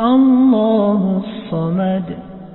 الله الصمد.